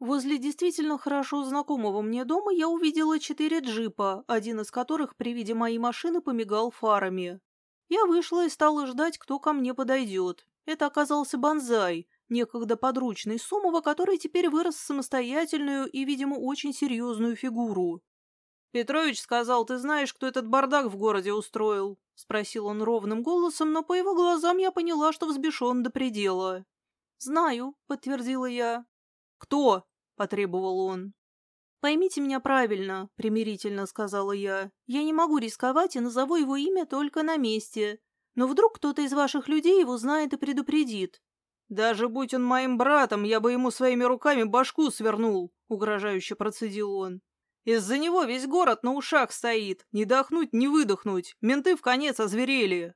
Возле действительно хорошо знакомого мне дома я увидела четыре джипа, один из которых при виде моей машины помигал фарами. Я вышла и стала ждать, кто ко мне подойдет. Это оказался Бонзай, некогда подручный Сомова, который теперь вырос в самостоятельную и, видимо, очень серьезную фигуру. «Петрович сказал, ты знаешь, кто этот бардак в городе устроил?» — спросил он ровным голосом, но по его глазам я поняла, что взбешен до предела. «Знаю», — подтвердила я. «Кто?» — потребовал он. «Поймите меня правильно», — примирительно сказала я. «Я не могу рисковать и назову его имя только на месте. Но вдруг кто-то из ваших людей его знает и предупредит». «Даже будь он моим братом, я бы ему своими руками башку свернул», — угрожающе процедил он. «Из-за него весь город на ушах стоит. Не дохнуть, не выдохнуть. Менты в конец озверели».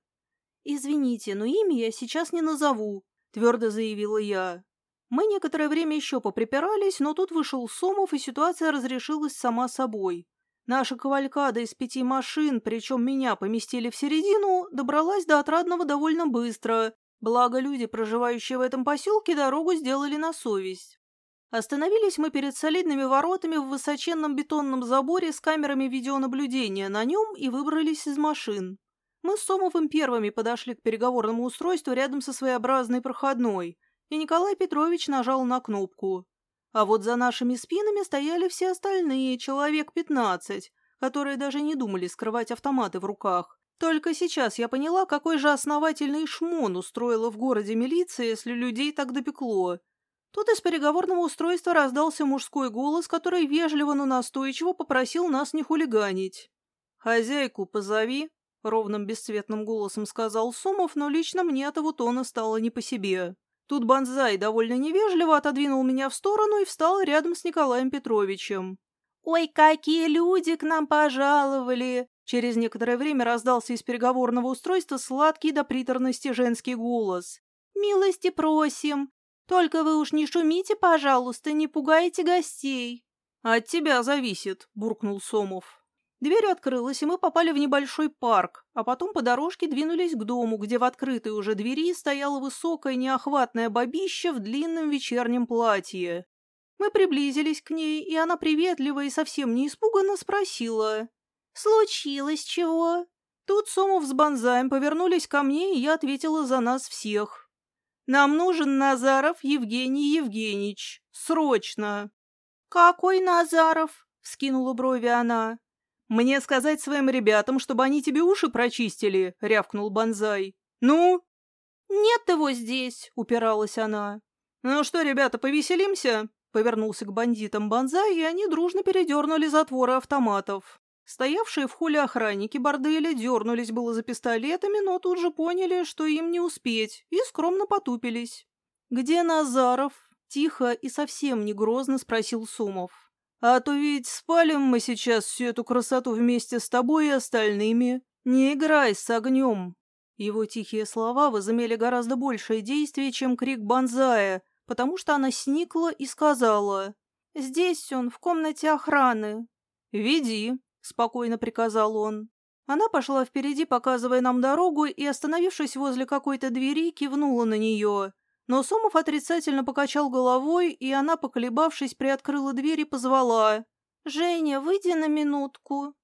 «Извините, но имя я сейчас не назову», — твердо заявила я. Мы некоторое время еще поприпирались, но тут вышел Сомов, и ситуация разрешилась сама собой. Наша кавалькада из пяти машин, причем меня поместили в середину, добралась до Отрадного довольно быстро, благо люди, проживающие в этом поселке, дорогу сделали на совесть. Остановились мы перед солидными воротами в высоченном бетонном заборе с камерами видеонаблюдения на нем и выбрались из машин. Мы с Сомовым первыми подошли к переговорному устройству рядом со своеобразной проходной, и Николай Петрович нажал на кнопку. А вот за нашими спинами стояли все остальные, человек пятнадцать, которые даже не думали скрывать автоматы в руках. Только сейчас я поняла, какой же основательный шмон устроила в городе милиция, если людей так допекло. Тут из переговорного устройства раздался мужской голос, который вежливо, но настойчиво попросил нас не хулиганить. «Хозяйку позови», — ровным бесцветным голосом сказал Сомов, но лично мне от его тона стало не по себе. Тут Бонзай довольно невежливо отодвинул меня в сторону и встал рядом с Николаем Петровичем. «Ой, какие люди к нам пожаловали!» Через некоторое время раздался из переговорного устройства сладкий до приторности женский голос. «Милости просим! Только вы уж не шумите, пожалуйста, не пугайте гостей!» «От тебя зависит», — буркнул Сомов. Дверь открылась, и мы попали в небольшой парк, а потом по дорожке двинулись к дому, где в открытой уже двери стояла высокая неохватная бабища в длинном вечернем платье. Мы приблизились к ней, и она приветливо и совсем не испуганно спросила. «Случилось чего?» Тут Сомов с Бонзаем повернулись ко мне, и я ответила за нас всех. «Нам нужен Назаров Евгений Евгеньевич. Срочно!» «Какой Назаров?» — вскинула брови она. «Мне сказать своим ребятам, чтобы они тебе уши прочистили?» — рявкнул Бонзай. «Ну?» «Нет его здесь!» — упиралась она. «Ну что, ребята, повеселимся?» — повернулся к бандитам Бонзай, и они дружно передернули затворы автоматов. Стоявшие в холле охранники борделя дернулись было за пистолетами, но тут же поняли, что им не успеть, и скромно потупились. «Где Назаров?» — тихо и совсем не грозно спросил Сумов. А то ведь спалим мы сейчас всю эту красоту вместе с тобой и остальными. Не играй с огнем. Его тихие слова возымели гораздо большее действие, чем крик Бонзая, потому что она сникла и сказала. «Здесь он, в комнате охраны». «Веди», — спокойно приказал он. Она пошла впереди, показывая нам дорогу, и, остановившись возле какой-то двери, кивнула на нее. Но Сомов отрицательно покачал головой, и она, поколебавшись, приоткрыла дверь и позвала. «Женя, выйди на минутку».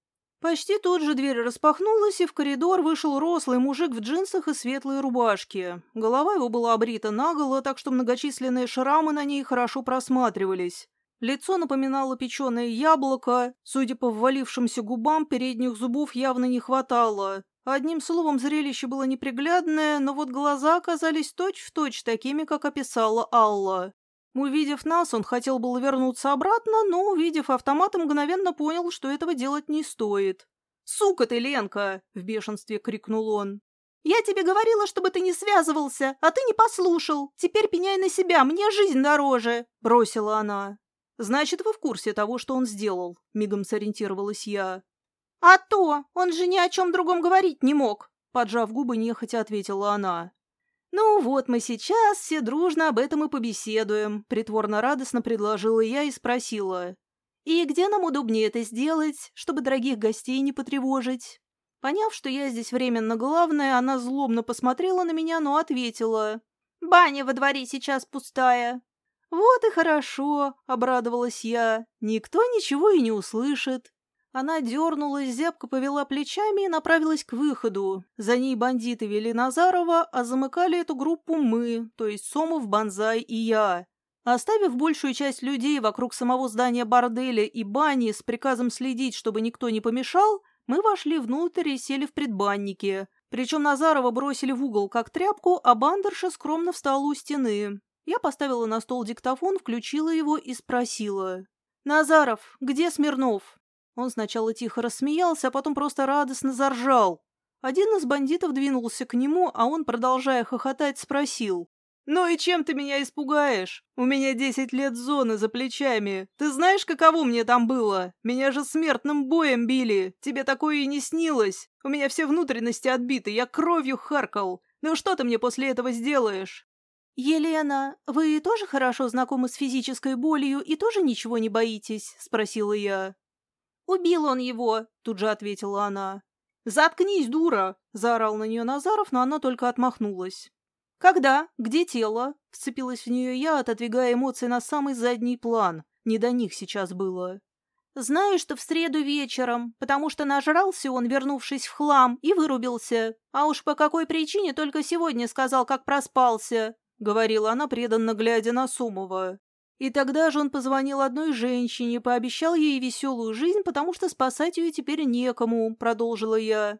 Почти тут же дверь распахнулась, и в коридор вышел рослый мужик в джинсах и светлой рубашке. Голова его была обрита наголо, так что многочисленные шрамы на ней хорошо просматривались. Лицо напоминало печеное яблоко, судя по ввалившимся губам, передних зубов явно не хватало. Одним словом, зрелище было неприглядное, но вот глаза оказались точь-в-точь точь такими, как описала Алла. Увидев нас, он хотел было вернуться обратно, но, увидев автомат, мгновенно понял, что этого делать не стоит. «Сука ты, Ленка!» — в бешенстве крикнул он. «Я тебе говорила, чтобы ты не связывался, а ты не послушал. Теперь пеняй на себя, мне жизнь дороже!» — бросила она. «Значит, вы в курсе того, что он сделал?» — мигом сориентировалась я. «А то! Он же ни о чем другом говорить не мог!» Поджав губы, нехотя ответила она. «Ну вот мы сейчас все дружно об этом и побеседуем», притворно радостно предложила я и спросила. «И где нам удобнее это сделать, чтобы дорогих гостей не потревожить?» Поняв, что я здесь временно главная, она злобно посмотрела на меня, но ответила. «Баня во дворе сейчас пустая». «Вот и хорошо», — обрадовалась я. «Никто ничего и не услышит». Она дернулась, зябко повела плечами и направилась к выходу. За ней бандиты вели Назарова, а замыкали эту группу мы, то есть Сомов, Бонзай и я. Оставив большую часть людей вокруг самого здания борделя и бани с приказом следить, чтобы никто не помешал, мы вошли внутрь и сели в предбаннике. Причем Назарова бросили в угол как тряпку, а бандерша скромно встала у стены. Я поставила на стол диктофон, включила его и спросила. «Назаров, где Смирнов?» Он сначала тихо рассмеялся, а потом просто радостно заржал. Один из бандитов двинулся к нему, а он, продолжая хохотать, спросил. «Ну и чем ты меня испугаешь? У меня десять лет зоны за плечами. Ты знаешь, каково мне там было? Меня же смертным боем били. Тебе такое и не снилось. У меня все внутренности отбиты, я кровью харкал. Ну что ты мне после этого сделаешь?» «Елена, вы тоже хорошо знакомы с физической болью и тоже ничего не боитесь?» – спросила я. «Убил он его», — тут же ответила она. «Заткнись, дура!» — заорал на нее Назаров, но она только отмахнулась. «Когда? Где тело?» — вцепилась в нее я, отодвигая эмоции на самый задний план. Не до них сейчас было. «Знаю, что в среду вечером, потому что нажрался он, вернувшись в хлам, и вырубился. А уж по какой причине только сегодня сказал, как проспался», — говорила она, преданно глядя на Сумова. И тогда же он позвонил одной женщине, пообещал ей веселую жизнь, потому что спасать ее теперь некому, продолжила я.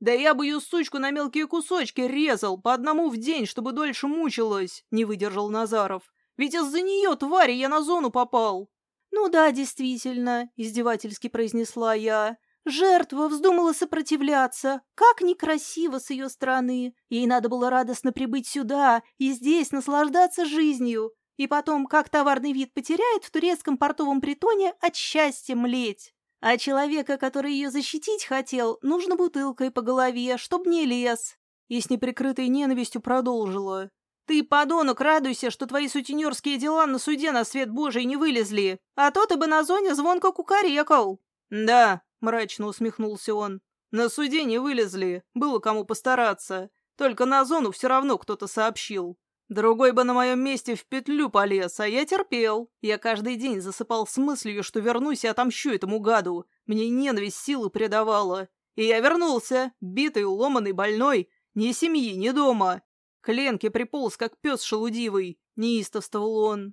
«Да я бы ее сучку на мелкие кусочки резал, по одному в день, чтобы дольше мучилась», — не выдержал Назаров. «Ведь из-за нее, твари, я на зону попал». «Ну да, действительно», — издевательски произнесла я. Жертва вздумала сопротивляться. Как некрасиво с ее стороны. Ей надо было радостно прибыть сюда и здесь наслаждаться жизнью. И потом, как товарный вид потеряет в турецком портовом притоне, от счастья млеть. А человека, который ее защитить хотел, нужно бутылкой по голове, чтоб не лез. И с неприкрытой ненавистью продолжила. «Ты, подонок, радуйся, что твои сутенерские дела на суде на свет божий не вылезли, а то ты бы на зоне звонко кукарекал». «Да», — мрачно усмехнулся он, — «на суде не вылезли, было кому постараться, только на зону все равно кто-то сообщил. Другой бы на моем месте в петлю полез, а я терпел. Я каждый день засыпал с мыслью, что вернусь и отомщу этому гаду. Мне ненависть силы придавала. И я вернулся, битый, уломанный, больной. Ни семьи, ни дома. К Ленке приполз, как пес шелудивый. Неистовствовал он.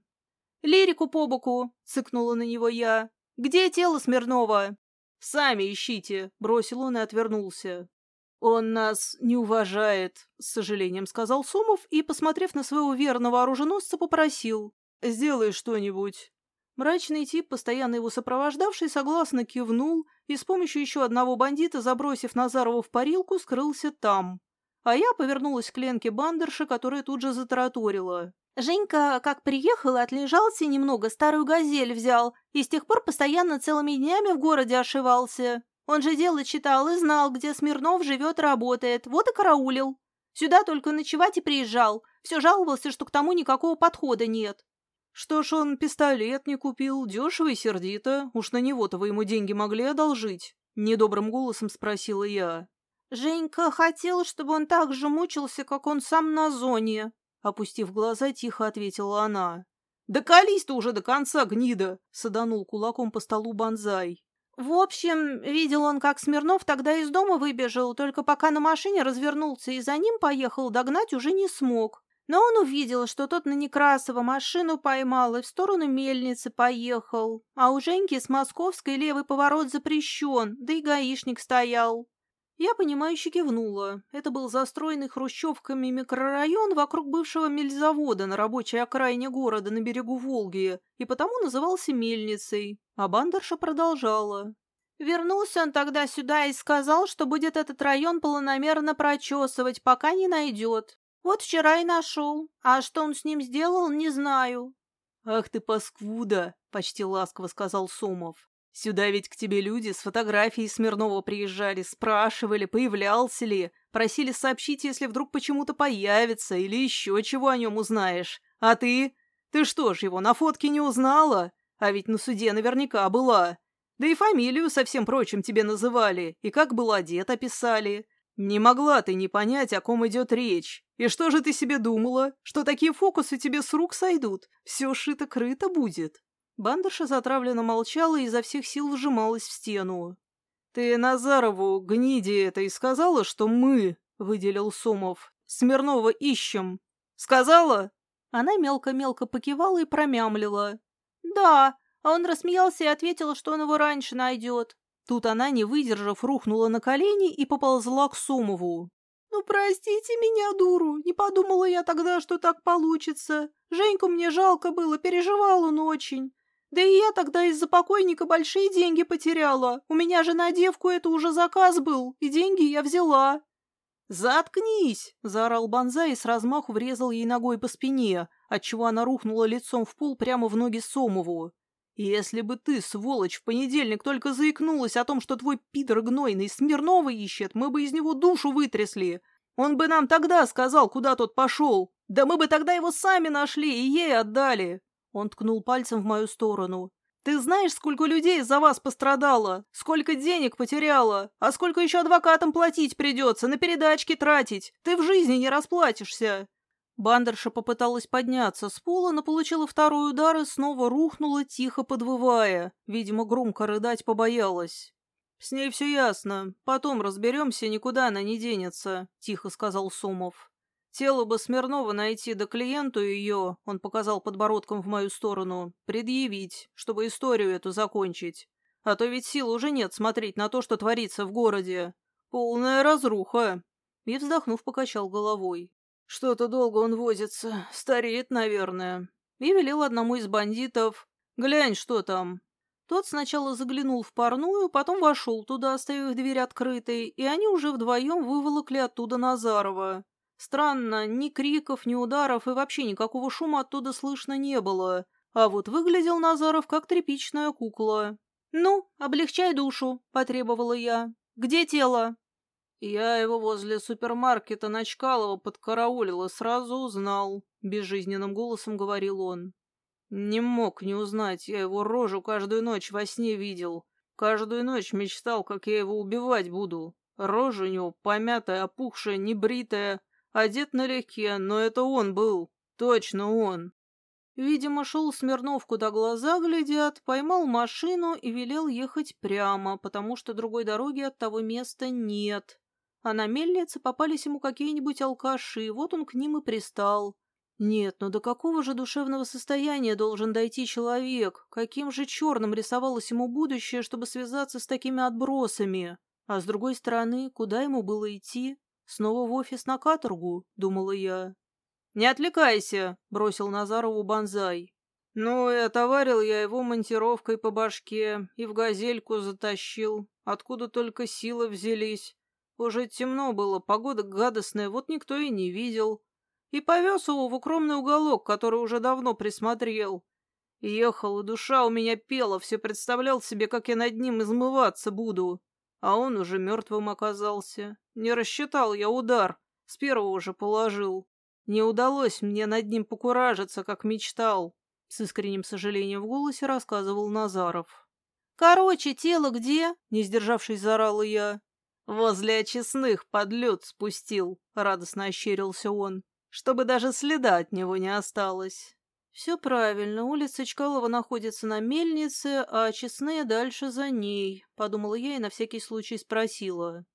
«Лирику по боку!» — цыкнула на него я. «Где тело Смирнова?» «Сами ищите!» — бросил он и отвернулся. «Он нас не уважает», — с сожалением сказал Сомов и, посмотрев на своего верного оруженосца, попросил. «Сделай что-нибудь». Мрачный тип, постоянно его сопровождавший, согласно кивнул и с помощью еще одного бандита, забросив Назарова в парилку, скрылся там. А я повернулась к Ленке Бандерше, которая тут же затараторила. Женька, как приехал, отлежался немного, старую газель взял, и с тех пор постоянно целыми днями в городе ошивался. Он же дело читал и знал, где Смирнов живет и работает, вот и караулил. Сюда только ночевать и приезжал. Все жаловался, что к тому никакого подхода нет. Что ж он пистолет не купил, дешево и сердито. Уж на него-то вы ему деньги могли одолжить? Недобрым голосом спросила я. Женька хотел, чтобы он так же мучился, как он сам на зоне. Опустив глаза, тихо ответила она. «Да колись ты уже до конца, гнида!» — саданул кулаком по столу банзай. В общем, видел он, как Смирнов тогда из дома выбежал, только пока на машине развернулся и за ним поехал, догнать уже не смог. Но он увидел, что тот на Некрасова машину поймал и в сторону мельницы поехал. А у Женьки с московской левый поворот запрещен, да и гаишник стоял. Я, понимающе кивнула. Это был застроенный хрущевками микрорайон вокруг бывшего мельзавода на рабочей окраине города на берегу Волги, и потому назывался Мельницей. А бандерша продолжала. Вернулся он тогда сюда и сказал, что будет этот район планомерно прочесывать, пока не найдет. Вот вчера и нашел. А что он с ним сделал, не знаю. «Ах ты, паскуда!» — почти ласково сказал Сомов. Сюда ведь к тебе люди с фотографией Смирнова приезжали, спрашивали, появлялся ли, просили сообщить, если вдруг почему-то появится или еще чего о нем узнаешь. А ты? Ты что ж, его на фотке не узнала? А ведь на суде наверняка была. Да и фамилию со всем прочим тебе называли, и как был одет описали. «Не могла ты не понять, о ком идет речь. И что же ты себе думала? Что такие фокусы тебе с рук сойдут? Все шито-крыто будет?» Бандерша затравленно молчала и изо всех сил вжималась в стену. «Ты Назарову, гниде этой, сказала, что мы, — выделил Сомов, — Смирнова ищем? Сказала?» Она мелко-мелко покивала и промямлила. «Да, а он рассмеялся и ответил, что он его раньше найдет. Тут она, не выдержав, рухнула на колени и поползла к Сомову. «Ну, простите меня, дуру, не подумала я тогда, что так получится. Женьку мне жалко было, переживал он очень. Да и я тогда из-за покойника большие деньги потеряла. У меня же на девку это уже заказ был, и деньги я взяла». «Заткнись!» — заорал Бонза и с размаху врезал ей ногой по спине, отчего она рухнула лицом в пол прямо в ноги Сомову. Если бы ты, сволочь, в понедельник только заикнулась о том, что твой пидор гнойный Смирнова ищет, мы бы из него душу вытрясли. Он бы нам тогда сказал, куда тот пошел. Да мы бы тогда его сами нашли и ей отдали. Он ткнул пальцем в мою сторону. Ты знаешь, сколько людей за вас пострадало? Сколько денег потеряла? А сколько еще адвокатам платить придется, на передачки тратить? Ты в жизни не расплатишься. Бандерша попыталась подняться с пола, но получила второй удар и снова рухнула, тихо подвывая. Видимо, громко рыдать побоялась. «С ней все ясно. Потом разберемся, никуда она не денется», — тихо сказал Сомов. «Тело бы Смирнова найти, да клиенту ее, — он показал подбородком в мою сторону, — предъявить, чтобы историю эту закончить. А то ведь сил уже нет смотреть на то, что творится в городе. Полная разруха». И, вздохнув, покачал головой. Что-то долго он возится, стареет, наверное. И велел одному из бандитов. Глянь, что там. Тот сначала заглянул в парную, потом вошел туда, оставив дверь открытой, и они уже вдвоем выволокли оттуда Назарова. Странно, ни криков, ни ударов и вообще никакого шума оттуда слышно не было. А вот выглядел Назаров как тряпичная кукла. «Ну, облегчай душу», — потребовала я. «Где тело?» Я его возле супермаркета на Чкалова подкараулил и сразу узнал, — безжизненным голосом говорил он. Не мог не узнать, я его рожу каждую ночь во сне видел. Каждую ночь мечтал, как я его убивать буду. Рожа у него помятая, опухшая, небритая, одет налегке, но это он был, точно он. Видимо, шел Смирнов, куда глаза глядят, поймал машину и велел ехать прямо, потому что другой дороги от того места нет. А на мельнице попались ему какие-нибудь алкаши, вот он к ним и пристал. Нет, ну до какого же душевного состояния должен дойти человек? Каким же черным рисовалось ему будущее, чтобы связаться с такими отбросами? А с другой стороны, куда ему было идти? Снова в офис на каторгу, думала я. «Не отвлекайся», — бросил Назарову банзай. «Ну и отоварил я его монтировкой по башке и в газельку затащил. Откуда только силы взялись. Уже темно было, погода гадостная, вот никто и не видел. И повез его в укромный уголок, который уже давно присмотрел. Ехал, и душа у меня пела, все представлял себе, как я над ним измываться буду. А он уже мертвым оказался. Не рассчитал я удар, с первого же положил. Не удалось мне над ним покуражиться, как мечтал. С искренним сожалением в голосе рассказывал Назаров. «Короче, тело где?» — не сдержавшись, заорала я. Возле очистных под лед спустил, радостно ощерился он, чтобы даже следа от него не осталось. Все правильно, улица Чкалова находится на мельнице, а очистные дальше за ней, подумала я и на всякий случай спросила.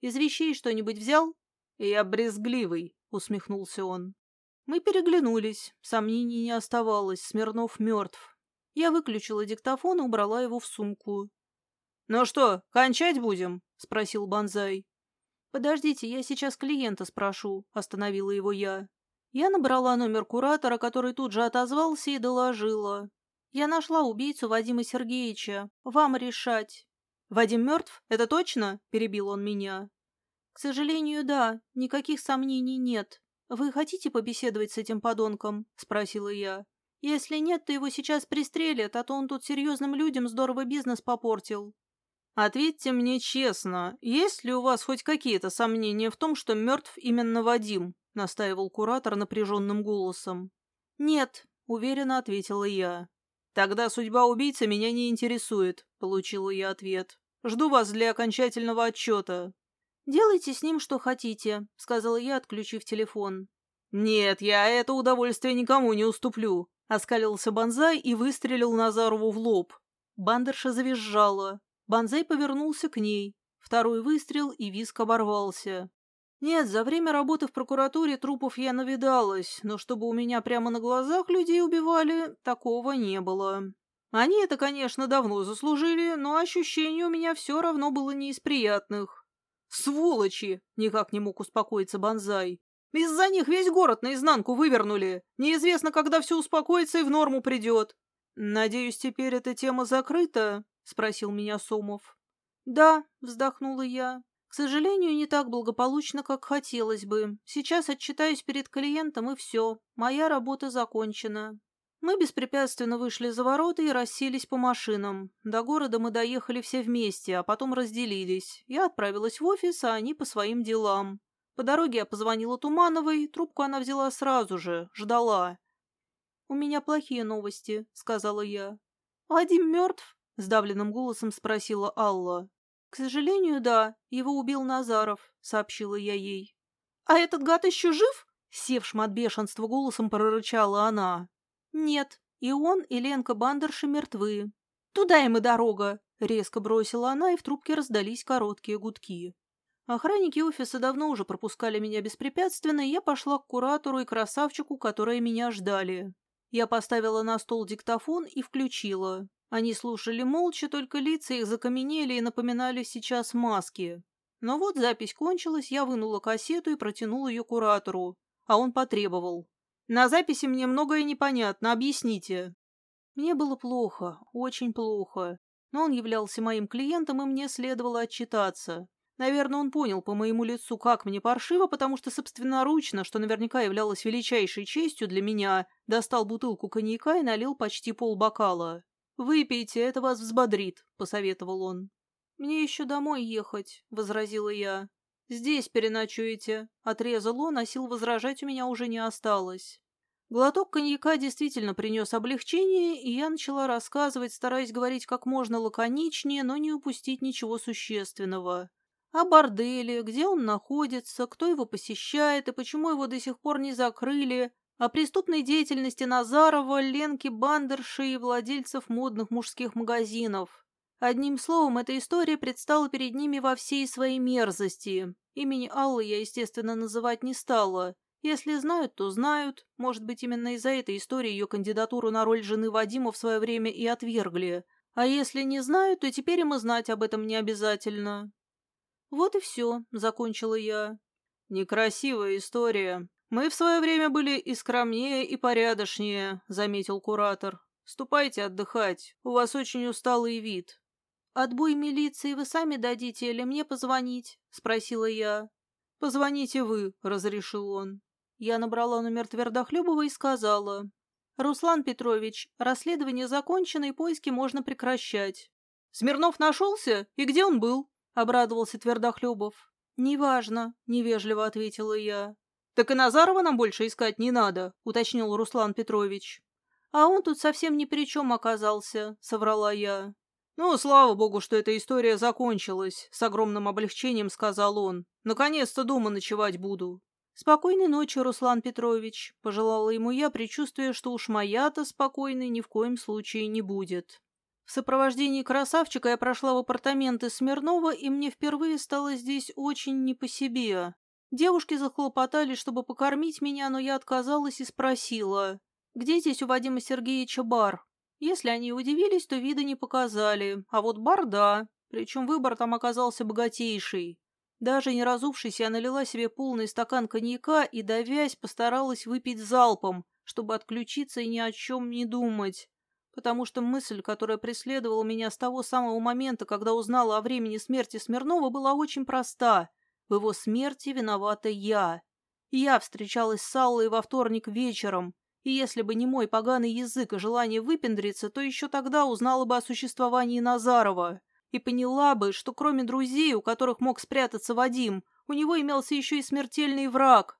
Из вещей что-нибудь взял? Я брезгливый, усмехнулся он. Мы переглянулись, сомнений не оставалось, Смирнов мертв. Я выключила диктофон и убрала его в сумку. «Ну что, кончать будем?» — спросил Банзай. «Подождите, я сейчас клиента спрошу», — остановила его я. Я набрала номер куратора, который тут же отозвался и доложила. «Я нашла убийцу Вадима Сергеевича. Вам решать». «Вадим мертв? Это точно?» — перебил он меня. «К сожалению, да. Никаких сомнений нет. Вы хотите побеседовать с этим подонком?» — спросила я. «Если нет, то его сейчас пристрелят, а то он тут серьезным людям здорово бизнес попортил». «Ответьте мне честно, есть ли у вас хоть какие-то сомнения в том, что мертв именно Вадим?» — настаивал куратор напряженным голосом. «Нет», — уверенно ответила я. «Тогда судьба убийцы меня не интересует», — получила я ответ. «Жду вас для окончательного отчета». «Делайте с ним, что хотите», — сказала я, отключив телефон. «Нет, я это удовольствие никому не уступлю», — оскалился Бонзай и выстрелил Назарову в лоб. Бандерша завизжала. Бонзай повернулся к ней. Второй выстрел, и виск оборвался. Нет, за время работы в прокуратуре трупов я навидалась, но чтобы у меня прямо на глазах людей убивали, такого не было. Они это, конечно, давно заслужили, но ощущение у меня все равно было не из приятных. «Сволочи!» — никак не мог успокоиться Бонзай. Из-за них весь город наизнанку вывернули. Неизвестно, когда все успокоится и в норму придет. Надеюсь, теперь эта тема закрыта? Спросил меня Сомов. Да, вздохнула я. К сожалению, не так благополучно, как хотелось бы. Сейчас отчитаюсь перед клиентом, и все. Моя работа закончена. Мы беспрепятственно вышли за ворота и расселись по машинам. До города мы доехали все вместе, а потом разделились. Я отправилась в офис, а они по своим делам. По дороге я позвонила Тумановой, трубку она взяла сразу же, ждала. «У меня плохие новости», — сказала я. «Вадим мертв?» — сдавленным голосом спросила Алла. «К сожалению, да, его убил Назаров», — сообщила я ей. «А этот гад еще жив?» — севшим от бешенства голосом прорычала она. «Нет, и он, и Ленка Бандерши мертвы». «Туда им и дорога!» — резко бросила она, и в трубке раздались короткие гудки. Охранники офиса давно уже пропускали меня беспрепятственно, и я пошла к куратору и красавчику, которые меня ждали. Я поставила на стол диктофон и включила. Они слушали молча, только лица их закаменели и напоминали сейчас маски. Но вот запись кончилась, я вынула кассету и протянула ее куратору. А он потребовал. «На записи мне многое непонятно, объясните». Мне было плохо, очень плохо. Но он являлся моим клиентом, и мне следовало отчитаться. Наверное, он понял по моему лицу, как мне паршиво, потому что собственноручно, что наверняка являлось величайшей честью для меня, достал бутылку коньяка и налил почти полбокала. «Выпейте, это вас взбодрит», — посоветовал он. «Мне еще домой ехать», — возразила я. «Здесь переночуете», — отрезал он, а сил возражать у меня уже не осталось. Глоток коньяка действительно принес облегчение, и я начала рассказывать, стараясь говорить как можно лаконичнее, но не упустить ничего существенного о борделе, где он находится, кто его посещает и почему его до сих пор не закрыли, о преступной деятельности Назарова, Ленки Бандерши и владельцев модных мужских магазинов. Одним словом, эта история предстала перед ними во всей своей мерзости. Имени Аллы я, естественно, называть не стала. Если знают, то знают. Может быть, именно из-за этой истории ее кандидатуру на роль жены Вадима в свое время и отвергли. А если не знают, то теперь им и знать об этом не обязательно. «Вот и все», — закончила я. «Некрасивая история. Мы в свое время были и скромнее, и порядочнее», — заметил куратор. «Ступайте отдыхать. У вас очень усталый вид». «Отбой милиции вы сами дадите или мне позвонить?» — спросила я. «Позвоните вы», — разрешил он. Я набрала номер Твердохлебова и сказала. «Руслан Петрович, расследование закончено и поиски можно прекращать». «Смирнов нашелся? И где он был?» — обрадовался Твердохлебов. «Неважно», — невежливо ответила я. «Так и Назарова нам больше искать не надо», — уточнил Руслан Петрович. «А он тут совсем ни при чем оказался», — соврала я. «Ну, слава богу, что эта история закончилась», — с огромным облегчением сказал он. «Наконец-то дома ночевать буду». «Спокойной ночи, Руслан Петрович», — пожелала ему я, предчувствуя, что уж моя-то спокойной ни в коем случае не будет. В сопровождении красавчика я прошла в апартаменты Смирнова, и мне впервые стало здесь очень не по себе. Девушки захлопотали, чтобы покормить меня, но я отказалась и спросила, где здесь у Вадима Сергеевича бар? Если они удивились, то вида не показали, а вот бар – да, причем выбор там оказался богатейший. Даже не разувшись, я налила себе полный стакан коньяка и, давясь, постаралась выпить залпом, чтобы отключиться и ни о чем не думать потому что мысль, которая преследовала меня с того самого момента, когда узнала о времени смерти Смирнова, была очень проста. В его смерти виновата я. Я встречалась с Аллой во вторник вечером, и если бы не мой поганый язык и желание выпендриться, то еще тогда узнала бы о существовании Назарова и поняла бы, что кроме друзей, у которых мог спрятаться Вадим, у него имелся еще и смертельный враг.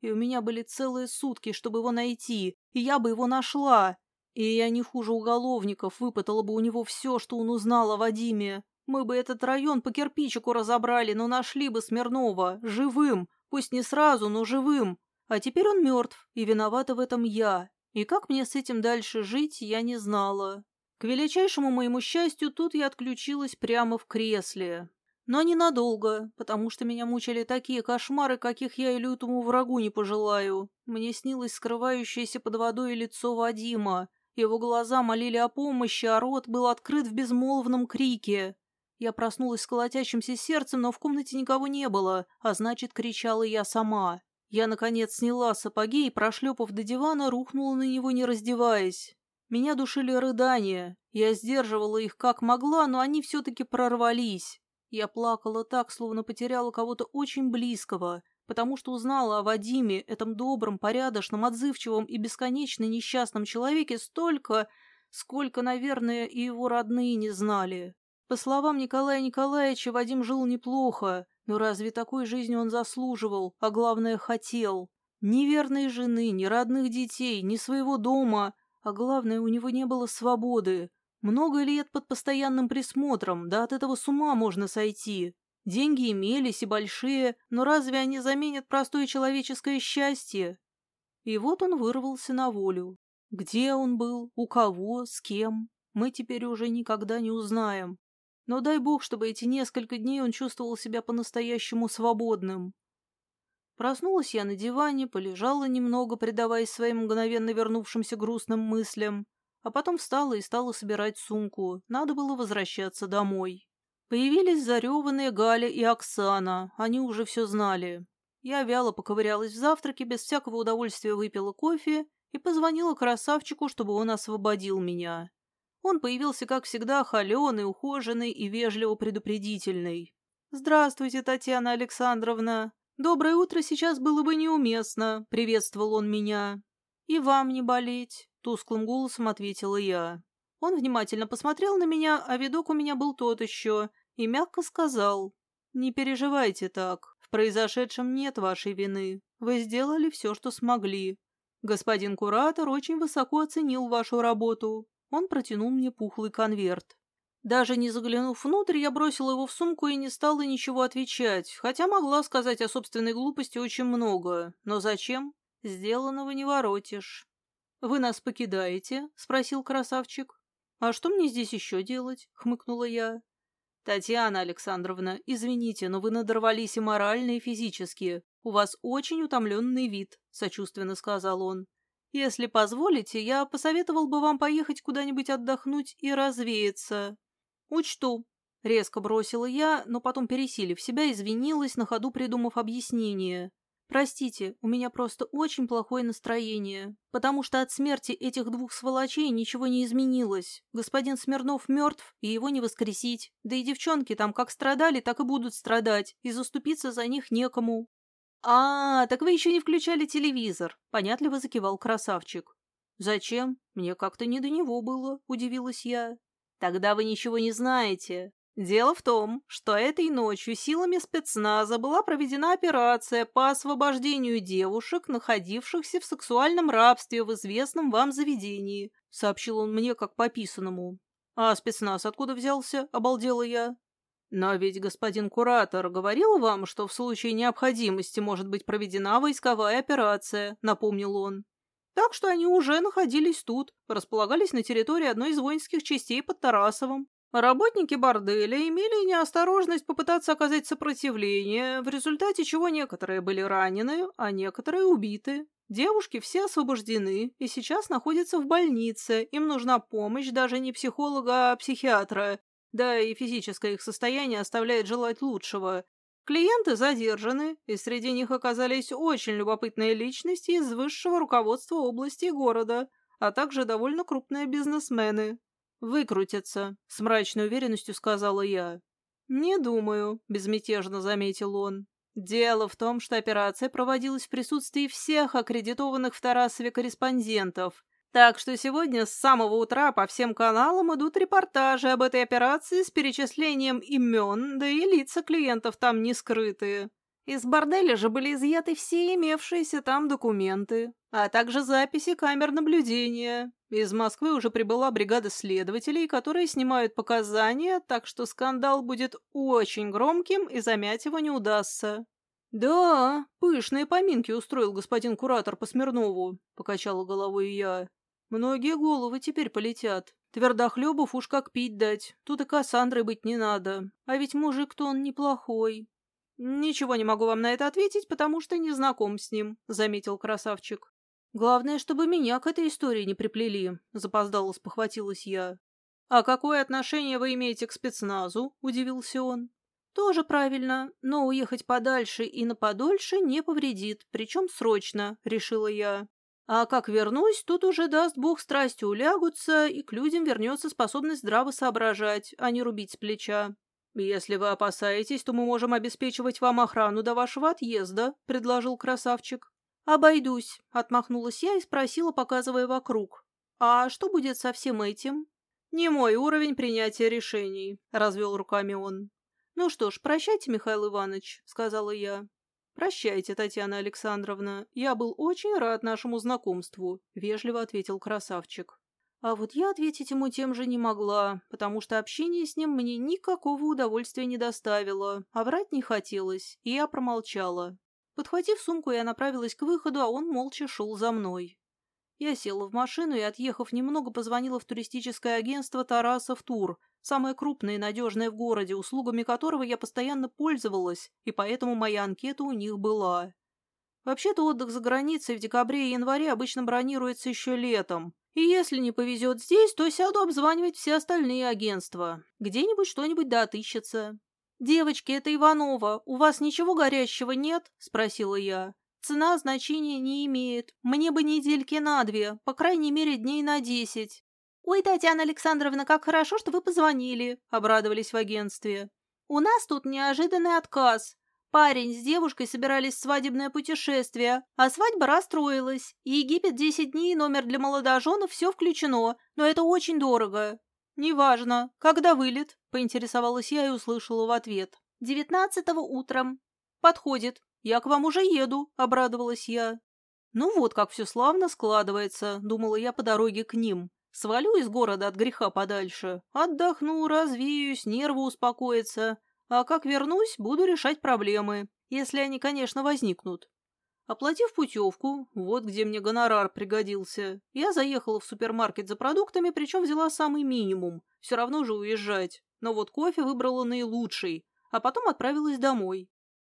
И у меня были целые сутки, чтобы его найти, и я бы его нашла. И я не хуже уголовников выпытала бы у него все, что он узнал о Вадиме. Мы бы этот район по кирпичику разобрали, но нашли бы Смирнова, живым, пусть не сразу, но живым. А теперь он мертв, и виновата в этом я. И как мне с этим дальше жить, я не знала. К величайшему моему счастью, тут я отключилась прямо в кресле. Но ненадолго, потому что меня мучили такие кошмары, каких я и лютому врагу не пожелаю. Мне снилось скрывающееся под водой лицо Вадима. Его глаза молили о помощи, а рот был открыт в безмолвном крике. Я проснулась с колотящимся сердцем, но в комнате никого не было, а значит, кричала я сама. Я, наконец, сняла сапоги и, прошлепав до дивана, рухнула на него, не раздеваясь. Меня душили рыдания. Я сдерживала их как могла, но они все-таки прорвались. Я плакала так, словно потеряла кого-то очень близкого, потому что узнала о Вадиме, этом добром, порядочном, отзывчивом и бесконечно несчастном человеке столько, сколько, наверное, и его родные не знали. По словам Николая Николаевича, Вадим жил неплохо, но разве такой жизни он заслуживал, а главное, хотел? Ни верной жены, ни родных детей, ни своего дома, а главное, у него не было свободы. Много лет под постоянным присмотром, да от этого с ума можно сойти. Деньги имелись и большие, но разве они заменят простое человеческое счастье? И вот он вырвался на волю. Где он был, у кого, с кем, мы теперь уже никогда не узнаем. Но дай бог, чтобы эти несколько дней он чувствовал себя по-настоящему свободным. Проснулась я на диване, полежала немного, предаваясь своим мгновенно вернувшимся грустным мыслям, а потом встала и стала собирать сумку. Надо было возвращаться домой. Появились зареванные Галя и Оксана, они уже все знали. Я вяло поковырялась в завтраке, без всякого удовольствия выпила кофе и позвонила красавчику, чтобы он освободил меня. Он появился, как всегда, холеный, ухоженный и вежливо предупредительный. «Здравствуйте, Татьяна Александровна. Доброе утро сейчас было бы неуместно», — приветствовал он меня. «И вам не болеть», — тусклым голосом ответила я. Он внимательно посмотрел на меня, а видок у меня был тот еще, и мягко сказал. «Не переживайте так. В произошедшем нет вашей вины. Вы сделали все, что смогли. Господин куратор очень высоко оценил вашу работу. Он протянул мне пухлый конверт. Даже не заглянув внутрь, я бросила его в сумку и не стала ничего отвечать, хотя могла сказать о собственной глупости очень много. Но зачем? Сделанного не воротишь. «Вы нас покидаете?» — спросил красавчик. «А что мне здесь еще делать?» — хмыкнула я. «Татьяна Александровна, извините, но вы надорвались и морально, и физически. У вас очень утомленный вид», — сочувственно сказал он. Если позволите, я посоветовал бы вам поехать куда-нибудь отдохнуть и развеяться. Учту. Резко бросила я, но потом, пересилив себя, извинилась, на ходу придумав объяснение. Простите, у меня просто очень плохое настроение, потому что от смерти этих двух сволочей ничего не изменилось. Господин Смирнов мертв, и его не воскресить. Да и девчонки там как страдали, так и будут страдать, и заступиться за них некому. «А, так вы еще не включали телевизор», — понятливо закивал красавчик. «Зачем? Мне как-то не до него было», — удивилась я. «Тогда вы ничего не знаете. Дело в том, что этой ночью силами спецназа была проведена операция по освобождению девушек, находившихся в сексуальном рабстве в известном вам заведении», — сообщил он мне как пописанному. «А спецназ откуда взялся?» — обалдела я. «Но ведь господин куратор говорил вам, что в случае необходимости может быть проведена войсковая операция», — напомнил он. «Так что они уже находились тут, располагались на территории одной из воинских частей под Тарасовым. Работники борделя имели неосторожность попытаться оказать сопротивление, в результате чего некоторые были ранены, а некоторые убиты. Девушки все освобождены и сейчас находятся в больнице, им нужна помощь даже не психолога, а психиатра, да и физическое их состояние оставляет желать лучшего. Клиенты задержаны, и среди них оказались очень любопытные личности из высшего руководства области и города, а также довольно крупные бизнесмены. «Выкрутятся», — с мрачной уверенностью сказала я. «Не думаю», — безмятежно заметил он. «Дело в том, что операция проводилась в присутствии всех аккредитованных в Тарасове корреспондентов, так что сегодня с самого утра по всем каналам идут репортажи об этой операции с перечислением имен, да и лица клиентов там не скрытые. Из борделя же были изъяты все имевшиеся там документы, а также записи камер наблюдения. Из Москвы уже прибыла бригада следователей, которые снимают показания, так что скандал будет очень громким и замять его не удастся. «Да, пышные поминки устроил господин куратор по Смирнову», — покачала головой я. «Многие головы теперь полетят. Твердохлебов уж как пить дать. Тут и Кассандрой быть не надо. А ведь мужик-то он неплохой. «Ничего не могу вам на это ответить, потому что не знаком с ним», — заметил красавчик. «Главное, чтобы меня к этой истории не приплели», — запоздало спохватилась я. «А какое отношение вы имеете к спецназу?» — удивился он. «Тоже правильно, но уехать подальше и на подольше не повредит, причем срочно», — решила я. «А как вернусь, тут уже, даст бог, страсти улягутся, и к людям вернется способность здраво соображать, а не рубить с плеча. «Если вы опасаетесь, то мы можем обеспечивать вам охрану до вашего отъезда», — предложил красавчик. «Обойдусь», — отмахнулась я и спросила, показывая вокруг. «А что будет со всем этим?» «Не мой уровень принятия решений», — развел руками он. «Ну что ж, прощайте, Михаил Иванович», — сказала я. «Прощайте, Татьяна Александровна. Я был очень рад нашему знакомству», — вежливо ответил красавчик. А вот я ответить ему тем же не могла, потому что общение с ним мне никакого удовольствия не доставило, а врать не хотелось, и я промолчала. Подхватив сумку, я направилась к выходу, а он молча шел за мной. Я села в машину и, отъехав немного, позвонила в туристическое агентство «Тарасов Тур», самое крупное и надежное в городе, услугами которого я постоянно пользовалась, и поэтому моя анкета у них была. Вообще-то отдых за границей в декабре и январе обычно бронируется еще летом, и если не повезет здесь, то сяду обзванивать все остальные агентства. Где-нибудь что-нибудь да отыщется. «Девочки, это Иванова. У вас ничего горящего нет?» – спросила я. «Цена значения не имеет. Мне бы недельки на две, по крайней мере, дней на десять». «Ой, Татьяна Александровна, как хорошо, что вы позвонили», – обрадовались в агентстве. «У нас тут неожиданный отказ. Парень с девушкой собирались в свадебное путешествие, а свадьба расстроилась. Египет 10 дней, номер для молодоженов, все включено, но это очень дорого. «Неважно. Когда вылет?» – поинтересовалась я и услышала в ответ. «Девятнадцатого утром». «Подходит. Я к вам уже еду», – обрадовалась я. «Ну вот как все славно складывается», – думала я по дороге к ним. «Свалю из города от греха подальше. Отдохну, развеюсь, нервы успокоятся. А как вернусь, буду решать проблемы, если они, конечно, возникнут. Оплатив путевку, вот где мне гонорар пригодился, я заехала в супермаркет за продуктами, причем взяла самый минимум, все равно же уезжать. Но вот кофе выбрала наилучший, а потом отправилась домой.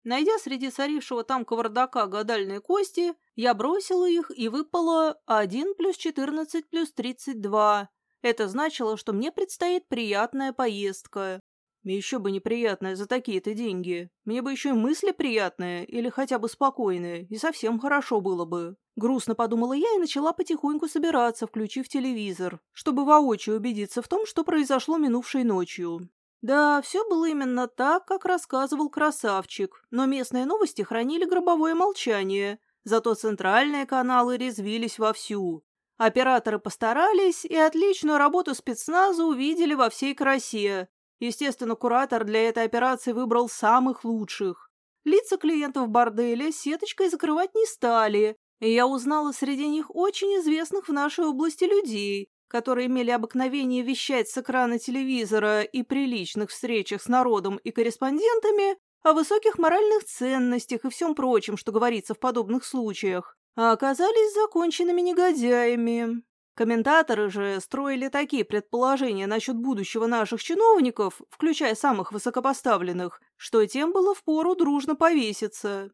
Найдя среди царившего там кавардака гадальные кости, я бросила их и выпала 1 плюс 14 плюс 32. Это значило, что мне предстоит приятная поездка. Еще бы неприятное за такие-то деньги. Мне бы еще и мысли приятные, или хотя бы спокойные, и совсем хорошо было бы. Грустно подумала я и начала потихоньку собираться, включив телевизор, чтобы воочию убедиться в том, что произошло минувшей ночью. Да, все было именно так, как рассказывал красавчик, но местные новости хранили гробовое молчание, зато центральные каналы резвились вовсю. Операторы постарались и отличную работу спецназа увидели во всей красе, Естественно, куратор для этой операции выбрал самых лучших. Лица клиентов борделя сеточкой закрывать не стали, и я узнала среди них очень известных в нашей области людей, которые имели обыкновение вещать с экрана телевизора и при личных встречах с народом и корреспондентами о высоких моральных ценностях и всем прочем, что говорится в подобных случаях, а оказались законченными негодяями. Комментаторы же строили такие предположения насчет будущего наших чиновников, включая самых высокопоставленных, что тем было впору дружно повеситься.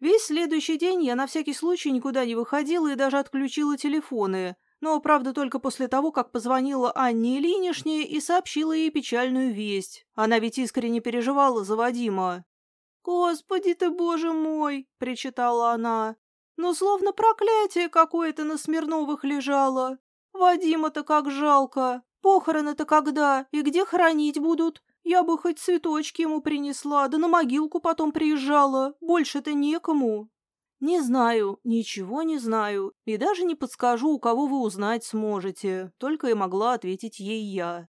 Весь следующий день я на всякий случай никуда не выходила и даже отключила телефоны, но, правда, только после того, как позвонила Анне Ильинишне и сообщила ей печальную весть. Она ведь искренне переживала за Вадима. «Господи ты, боже мой!» — причитала она но словно проклятие какое-то на Смирновых лежало. Вадима-то как жалко. Похороны-то когда и где хоронить будут? Я бы хоть цветочки ему принесла, да на могилку потом приезжала. Больше-то некому. Не знаю, ничего не знаю, и даже не подскажу, у кого вы узнать сможете, только и могла ответить ей я.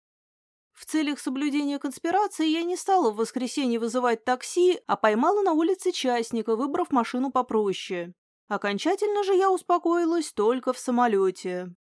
В целях соблюдения конспирации я не стала в воскресенье вызывать такси, а поймала на улице частника, выбрав машину попроще. Окончательно же я успокоилась только в самолете.